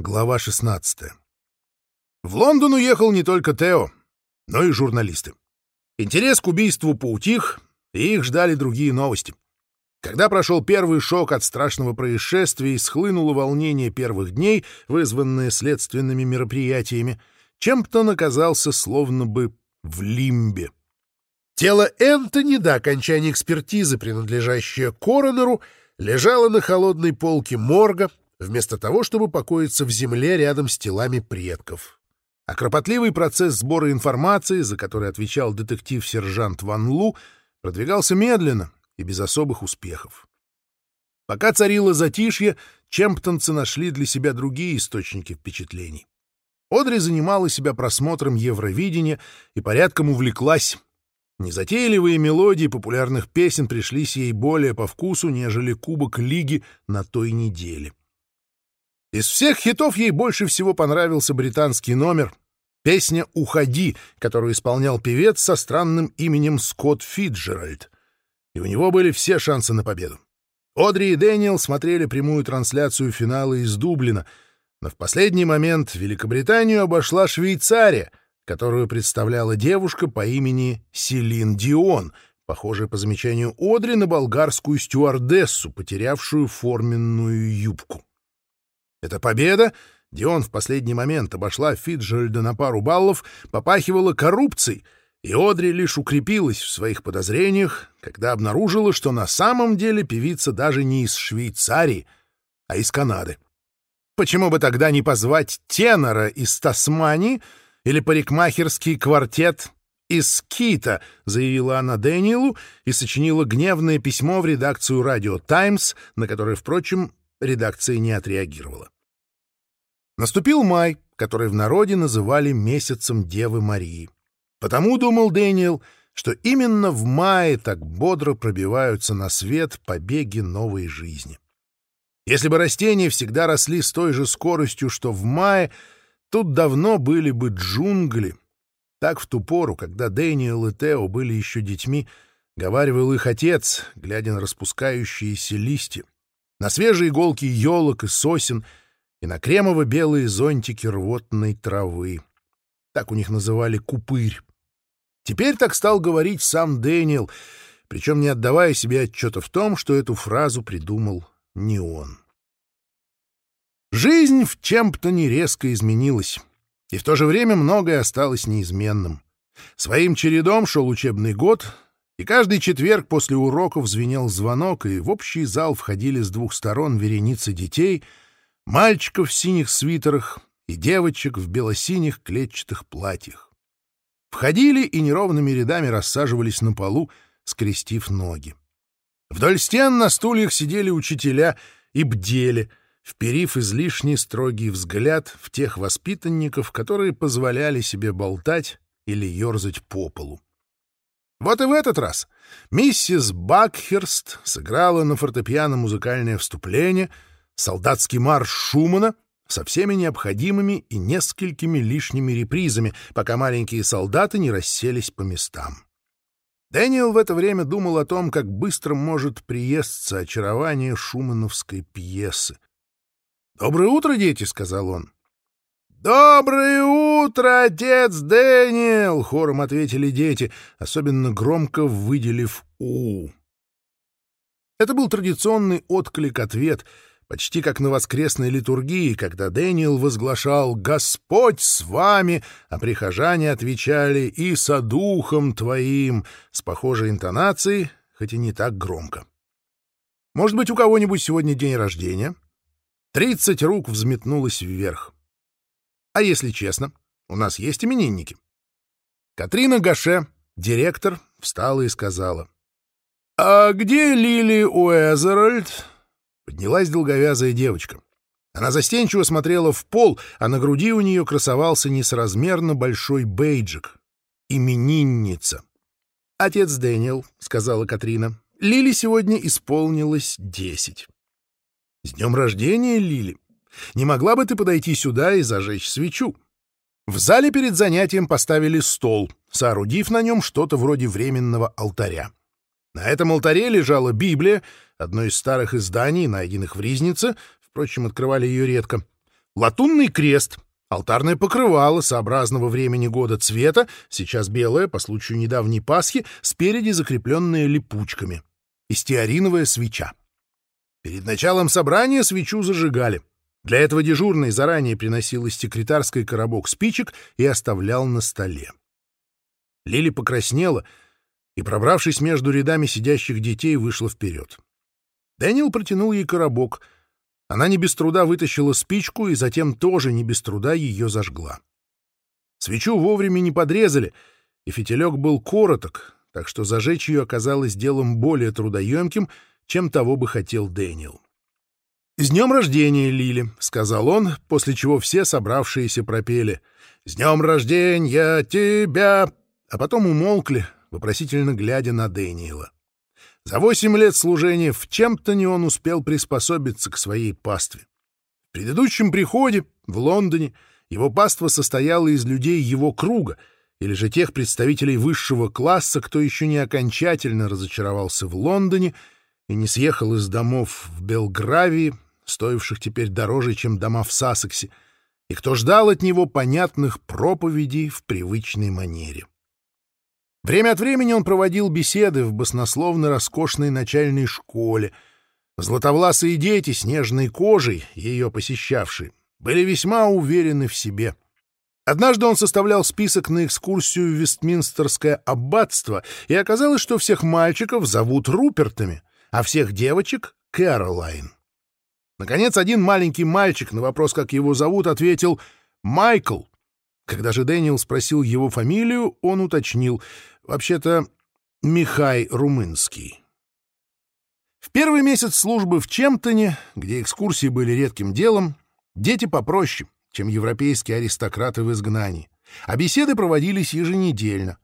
Глава 16. В Лондон уехал не только Тео, но и журналисты. Интерес к убийству поутих, и их ждали другие новости. Когда прошел первый шок от страшного происшествия и схлынуло волнение первых дней, вызванное следственными мероприятиями, Чемптон оказался словно бы в лимбе. Тело Энтони до окончания экспертизы, принадлежащее коронеру, лежало на холодной полке морга — вместо того, чтобы покоиться в земле рядом с телами предков. А кропотливый процесс сбора информации, за который отвечал детектив-сержант Ван Лу, продвигался медленно и без особых успехов. Пока царило затишье, чемптонцы нашли для себя другие источники впечатлений. Одри занимала себя просмотром Евровидения и порядком увлеклась. Незатейливые мелодии популярных песен пришлись ей более по вкусу, нежели Кубок Лиги на той неделе. — из всех хитов ей больше всего понравился британский номер «Песня «Уходи», которую исполнял певец со странным именем Скотт Фиджеральд. И у него были все шансы на победу. Одри и Дэниел смотрели прямую трансляцию финала из Дублина, но в последний момент Великобританию обошла Швейцария, которую представляла девушка по имени Селин Дион, похожая по замечанию Одри на болгарскую стюардессу, потерявшую форменную юбку. Это победа Дион в последний момент обошла Фиджеральда на пару баллов, попахивала коррупцией, и Одри лишь укрепилась в своих подозрениях, когда обнаружила, что на самом деле певица даже не из Швейцарии, а из Канады. Почему бы тогда не позвать тенора из Тасмании или парикмахерский квартет из Кита, заявила она Дэниелу и сочинила гневное письмо в редакцию «Радио Таймс», на которое, впрочем, редакция не отреагировала. Наступил май, который в народе называли месяцем Девы Марии. Потому думал Дэниел, что именно в мае так бодро пробиваются на свет побеги новой жизни. Если бы растения всегда росли с той же скоростью, что в мае, тут давно были бы джунгли. Так в ту пору, когда Дэниел и Тео были еще детьми, говаривал их отец, глядя на распускающиеся листья, на свежие иголки елок и сосен — и на кремово-белые зонтики рвотной травы. Так у них называли «купырь». Теперь так стал говорить сам Дэниел, причем не отдавая себе отчета в том, что эту фразу придумал не он. Жизнь в Чемптоне резко изменилась, и в то же время многое осталось неизменным. Своим чередом шел учебный год, и каждый четверг после уроков звенел звонок, и в общий зал входили с двух сторон вереницы детей — Мальчиков в синих свитерах и девочек в белосиних клетчатых платьях. Входили и неровными рядами рассаживались на полу, скрестив ноги. Вдоль стен на стульях сидели учителя и бдели, вперив излишний строгий взгляд в тех воспитанников, которые позволяли себе болтать или ерзать по полу. Вот и в этот раз миссис Бакхерст сыграла на фортепиано музыкальное вступление — Солдатский марш Шумана со всеми необходимыми и несколькими лишними репризами, пока маленькие солдаты не расселись по местам. Дэниел в это время думал о том, как быстро может приесться очарование шумановской пьесы. «Доброе утро, дети!» — сказал он. «Доброе утро, отец Дэниел!» — хором ответили дети, особенно громко выделив «у». Это был традиционный отклик-ответ — Почти как на воскресной литургии, когда Дэниел возглашал «Господь с вами!», а прихожане отвечали «И со духом твоим!» с похожей интонацией, хоть и не так громко. Может быть, у кого-нибудь сегодня день рождения? Тридцать рук взметнулось вверх. А если честно, у нас есть именинники. Катрина Гаше, директор, встала и сказала. «А где Лили Уэзеральд?» Поднялась долговязая девочка. Она застенчиво смотрела в пол, а на груди у нее красовался несразмерно большой бейджик. Именинница. «Отец Дэниел», — сказала Катрина, — «Лили сегодня исполнилось десять». «С днем рождения, Лили! Не могла бы ты подойти сюда и зажечь свечу?» В зале перед занятием поставили стол, соорудив на нем что-то вроде временного алтаря. На этом алтаре лежала Библия, одно из старых изданий, найденных в Ризнице, впрочем, открывали ее редко. латунный крест, алтарное покрывало сообразного времени года цвета, сейчас белое, по случаю недавней Пасхи, спереди закрепленное липучками, и стеариновая свеча. Перед началом собрания свечу зажигали. Для этого дежурный заранее приносил из секретарской коробок спичек и оставлял на столе. Лили покраснела и, пробравшись между Дэниел протянул ей коробок. Она не без труда вытащила спичку и затем тоже не без труда ее зажгла. Свечу вовремя не подрезали, и фитилек был короток, так что зажечь ее оказалось делом более трудоемким, чем того бы хотел Дэниел. «С днем рождения, Лили!» — сказал он, после чего все собравшиеся пропели. «С днем рождения тебя!» А потом умолкли, вопросительно глядя на Дэниела. За восемь лет служения в чем-то не он успел приспособиться к своей пастве. В предыдущем приходе в Лондоне его паства состояла из людей его круга или же тех представителей высшего класса, кто еще не окончательно разочаровался в Лондоне и не съехал из домов в Белгравии, стоивших теперь дороже, чем дома в Сассексе, и кто ждал от него понятных проповедей в привычной манере. Время от времени он проводил беседы в баснословно-роскошной начальной школе. Златовласые дети с нежной кожей, ее посещавшие, были весьма уверены в себе. Однажды он составлял список на экскурсию в Вестминстерское аббатство, и оказалось, что всех мальчиков зовут Рупертами, а всех девочек — Кэролайн. Наконец, один маленький мальчик на вопрос, как его зовут, ответил «Майкл». Когда же Дэниел спросил его фамилию, он уточнил. Вообще-то Михай Румынский. В первый месяц службы в Чемптоне, где экскурсии были редким делом, дети попроще, чем европейские аристократы в изгнании, а беседы проводились еженедельно.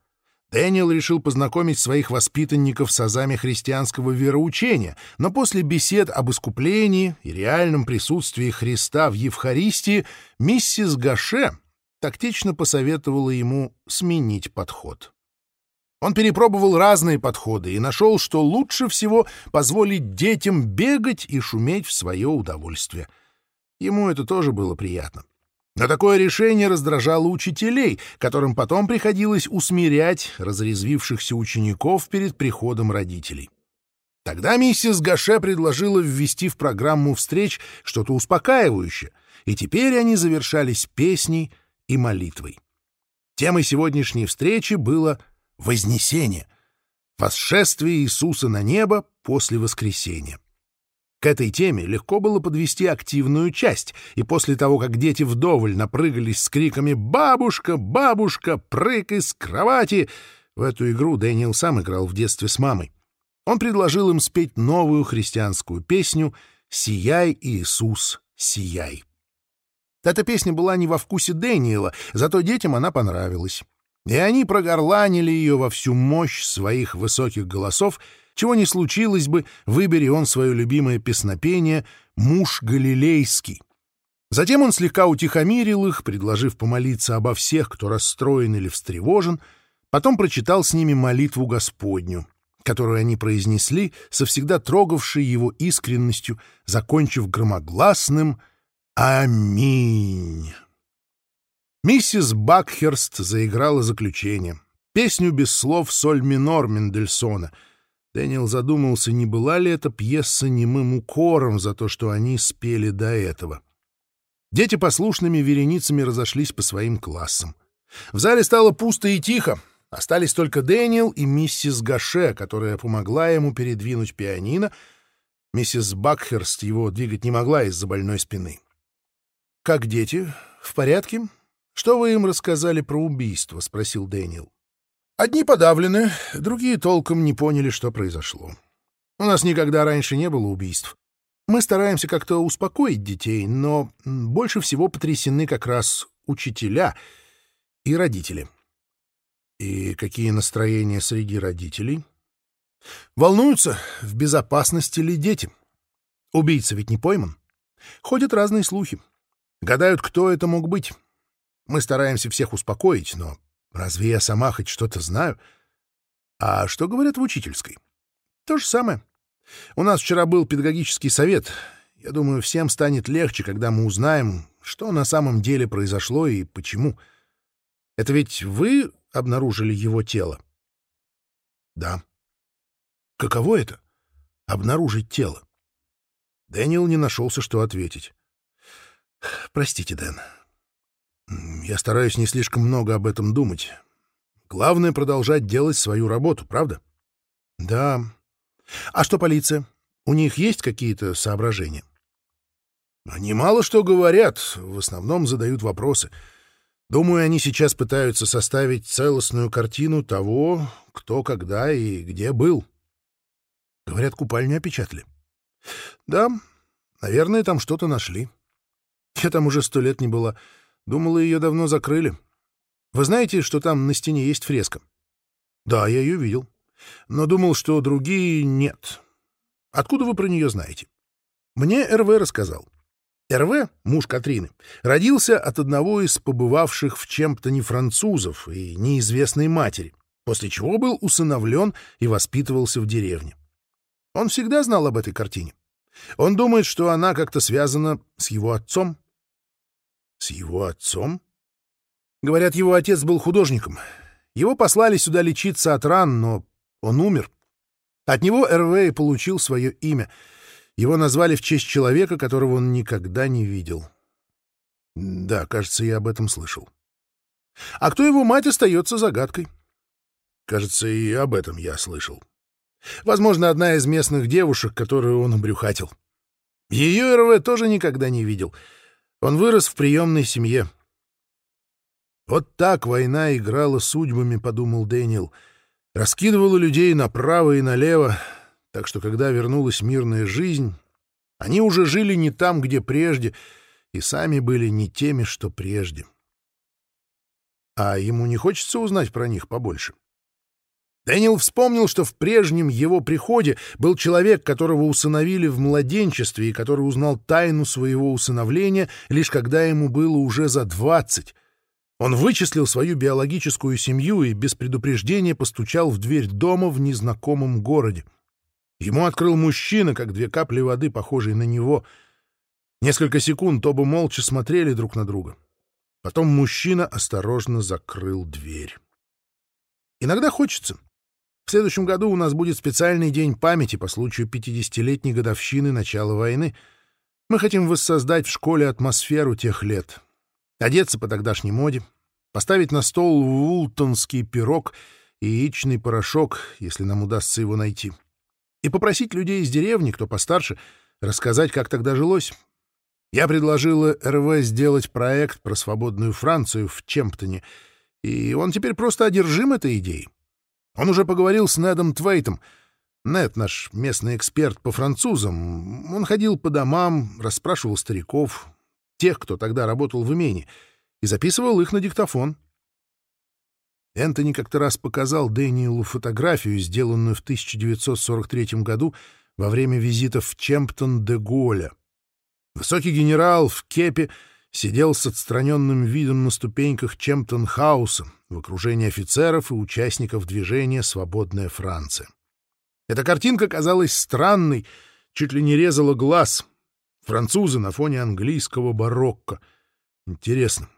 Дэниел решил познакомить своих воспитанников с азами христианского вероучения, но после бесед об искуплении и реальном присутствии Христа в Евхаристии миссис Гаше, тактично посоветовала ему сменить подход. Он перепробовал разные подходы и нашел, что лучше всего позволить детям бегать и шуметь в свое удовольствие. Ему это тоже было приятно. Но такое решение раздражало учителей, которым потом приходилось усмирять разрезвившихся учеников перед приходом родителей. Тогда миссис Гаше предложила ввести в программу встреч что-то успокаивающее, и теперь они завершались песней и молитвой. Темой сегодняшней встречи было Вознесение, восшествие Иисуса на небо после воскресения. К этой теме легко было подвести активную часть, и после того, как дети вдоволь напрыгались с криками «Бабушка! Бабушка! Прыг из кровати!» В эту игру Дэниел сам играл в детстве с мамой. Он предложил им спеть новую христианскую песню «Сияй, Иисус, сияй». Эта песня была не во вкусе Дэниела, зато детям она понравилась. И они прогорланили ее во всю мощь своих высоких голосов, чего не случилось бы, выбери он свое любимое песнопение «Муж Галилейский». Затем он слегка утихомирил их, предложив помолиться обо всех, кто расстроен или встревожен, потом прочитал с ними молитву Господню, которую они произнесли, совсегда трогавшей его искренностью, закончив громогласным «Аминь». Миссис Бакхерст заиграла заключение. Песню без слов «Соль минор» Мендельсона. Дэниел задумался, не была ли эта пьеса немым укором за то, что они спели до этого. Дети послушными вереницами разошлись по своим классам. В зале стало пусто и тихо. Остались только Дэниел и миссис Гаше, которая помогла ему передвинуть пианино. Миссис Бакхерст его двигать не могла из-за больной спины. «Как дети? В порядке? Что вы им рассказали про убийство?» — спросил Дэниел. «Одни подавлены, другие толком не поняли, что произошло. У нас никогда раньше не было убийств. Мы стараемся как-то успокоить детей, но больше всего потрясены как раз учителя и родители». «И какие настроения среди родителей?» «Волнуются, в безопасности ли дети. Убийца ведь не пойман. Ходят разные слухи. Гадают, кто это мог быть». Мы стараемся всех успокоить, но разве я сама хоть что-то знаю? А что говорят в учительской? То же самое. У нас вчера был педагогический совет. Я думаю, всем станет легче, когда мы узнаем, что на самом деле произошло и почему. Это ведь вы обнаружили его тело? Да. Каково это — обнаружить тело? Дэниел не нашелся, что ответить. Простите, Дэн. Я стараюсь не слишком много об этом думать. Главное — продолжать делать свою работу, правда? Да. А что полиция? У них есть какие-то соображения? Они мало что говорят, в основном задают вопросы. Думаю, они сейчас пытаются составить целостную картину того, кто когда и где был. Говорят, купальню опечатали. Да, наверное, там что-то нашли. Я там уже сто лет не была. Думала, ее давно закрыли. Вы знаете, что там на стене есть фреска? Да, я ее видел. Но думал, что другие нет. Откуда вы про нее знаете? Мне РВ рассказал. РВ, муж Катрины, родился от одного из побывавших в чем-то не французов и неизвестной матери, после чего был усыновлен и воспитывался в деревне. Он всегда знал об этой картине. Он думает, что она как-то связана с его отцом. С его отцом? Говорят, его отец был художником. Его послали сюда лечиться от ран, но он умер. От него Эрвей получил свое имя. Его назвали в честь человека, которого он никогда не видел. Да, кажется, я об этом слышал. А кто его мать остается загадкой. Кажется, и об этом я слышал. Возможно, одна из местных девушек, которую он обрюхатил. Ее РВ тоже никогда не видел. Он вырос в приемной семье. «Вот так война играла судьбами», — подумал Дэниел. «Раскидывала людей направо и налево, так что, когда вернулась мирная жизнь, они уже жили не там, где прежде, и сами были не теми, что прежде». А ему не хочется узнать про них побольше. — Дэниел вспомнил, что в прежнем его приходе был человек, которого усыновили в младенчестве и который узнал тайну своего усыновления, лишь когда ему было уже за двадцать. Он вычислил свою биологическую семью и без предупреждения постучал в дверь дома в незнакомом городе. Ему открыл мужчина, как две капли воды, похожие на него. Несколько секунд оба молча смотрели друг на друга. Потом мужчина осторожно закрыл дверь. Иногда хочется, в следующем году у нас будет специальный день памяти по случаю 50-летней годовщины начала войны. Мы хотим воссоздать в школе атмосферу тех лет. Одеться по тогдашней моде, поставить на стол вултонский пирог и яичный порошок, если нам удастся его найти. И попросить людей из деревни, кто постарше, рассказать, как тогда жилось. Я предложила РВ сделать проект про свободную Францию в Чемптоне, и он теперь просто одержим этой идеей. Он уже поговорил с Недом Твейтом. Нед — наш местный эксперт по французам. Он ходил по домам, расспрашивал стариков, тех, кто тогда работал в имении, и записывал их на диктофон. Энтони как-то раз показал Дэниелу фотографию, сделанную в 1943 году во время визита в Чемптон-де-Голля. Высокий генерал в кепе — сидел с отстраненным видом на ступеньках Чемптон-хауса в окружении офицеров и участников движения «Свободная Франция». Эта картинка казалась странной, чуть ли не резала глаз, Французы на фоне английского барокко. Интересно,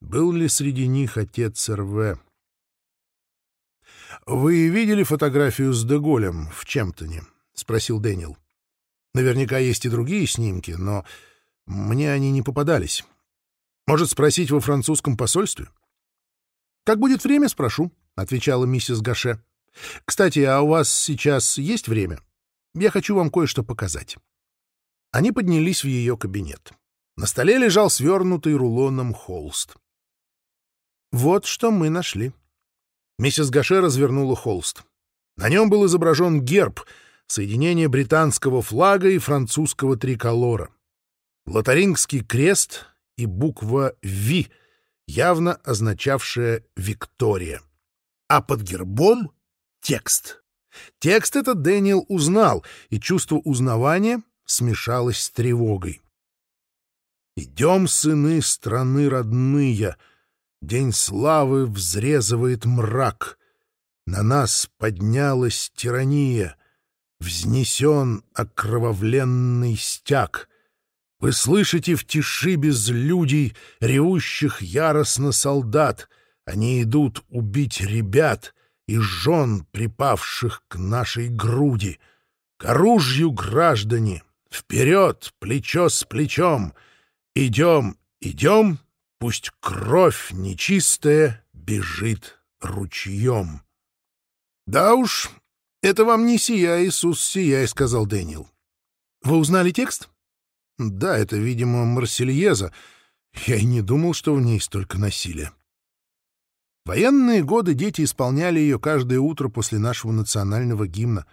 был ли среди них отец РВ? «Вы видели фотографию с Деголем в Чемптоне?» — спросил Дэниел. «Наверняка есть и Может, спросить во французском посольстве? Как будет время, спрошу, отвечала миссис Гаше. Кстати, а у вас сейчас есть время? Я хочу вам кое-что показать. Они поднялись в ее кабинет. На столе лежал свернутый рулоном холст. Вот что мы нашли. Миссис Гаше развернула холст. На нем был изображен герб, соединение британского флага и французского триколора. Лотарингский крест, и буква «Ви», явно означавшая «Виктория». А под гербом — текст. Текст этот Дэниел узнал, и чувство узнавания смешалось с тревогой. «Идем, сыны страны родные, день славы взрезывает мрак». На нас поднялась тирания, Взнесен окровавленный стяг. Вы слышите в тиши безлюдей, ревущих яростно солдат. Они идут убить ребят и жен, припавших к нашей груди. К оружию, граждане! Вперед, плечо с плечом! Идем, идем, пусть кровь нечистая бежит ручьем. — Да уж, это вам не сияй, Иисус, сияй, — сказал Дэниел. — Вы узнали текст? — Да, это, видимо, Марсельеза. Я и не думал, что в ней столько насилия. Военные годы дети исполняли ее каждое утро после нашего национального гимна.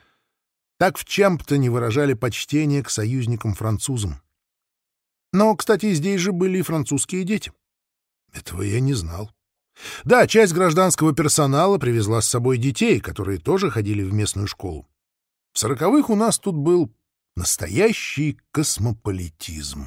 Так в чем-то не выражали почтение к союзникам-французам. Но, кстати, здесь же были и французские дети. Этого я не знал. Да, часть гражданского персонала привезла с собой детей, которые тоже ходили в местную школу. В сороковых у нас тут был настоящий космополитизм.